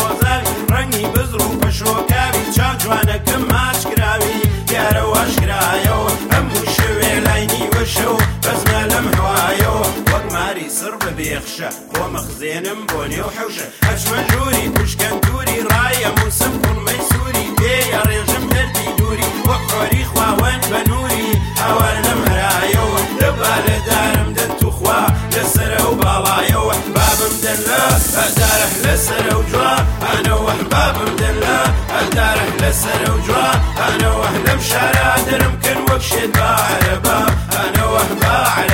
ئۆزاوی ڕەنگی بزر و پەشۆکاوی چاو جوانەکەم ماچ کراوی دیارە واشکرایەوە هەموو شوێ لاینی وەشە و بەزمە لەم هوایەوە وەک ماری سڕ بە بێخشە بۆ مەخزێنم بۆ نێو حەوشە ئەچمە ژووری پشکەندوری ڕایە موسم و والله يا وحباب مدلة دارح للسنة وجواه أنا وحباب مدلة دارح للسنة وجواه أنا وحنا مشارع درمكن وكشد باع أنا وحباب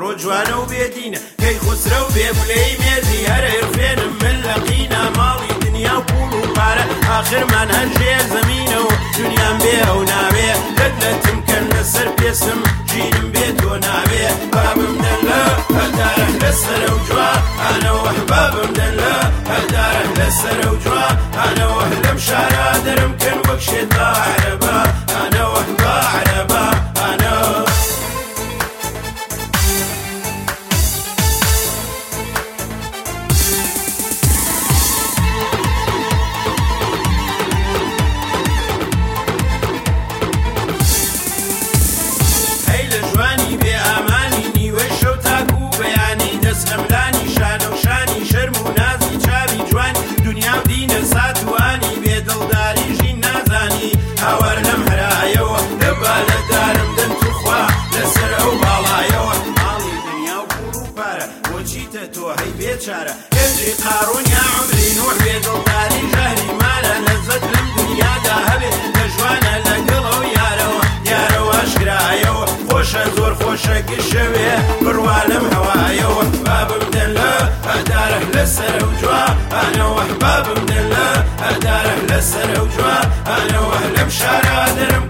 ڕۆ جوانە و بێدینە پێی خوسرە و بێبولەی مێردی هەرە خوێنم من لە قینە ماڵی دنیا و پول و پارە آخرمان هەژێ زمینە و دنیام بێ ئەو ناوێ لەت لەتم کەن لەسەر پێسم ژینم بێ تۆ ناوێ بابم دەن لە هەدارە لەسەر و جووا ئەنەوە بابم دەن لە هەدارە لەسەر و جووا ئەنەوە لەم شارە دەرم کەن وەک شێدا عەرەبە ئەنەوە با عەرەبە چیتە تۆ هەی بێچارە هێندری قارون یا عمری نوح بێ دڵداری ژاری مارە لەزەت لەم دنیادا هەبێت لە جوانە لەگەڵە و یارەوە یارەوە شگرایەوە خۆشە زۆر خۆشەکی شەوێ بڕوا لەم هەوایەوە بابمدە لە ئەدارە لەسەر و جووا ئەنەوە بابمدە لە ئەدارە لەسەر و جووا ئەنەوە لەم شارادرم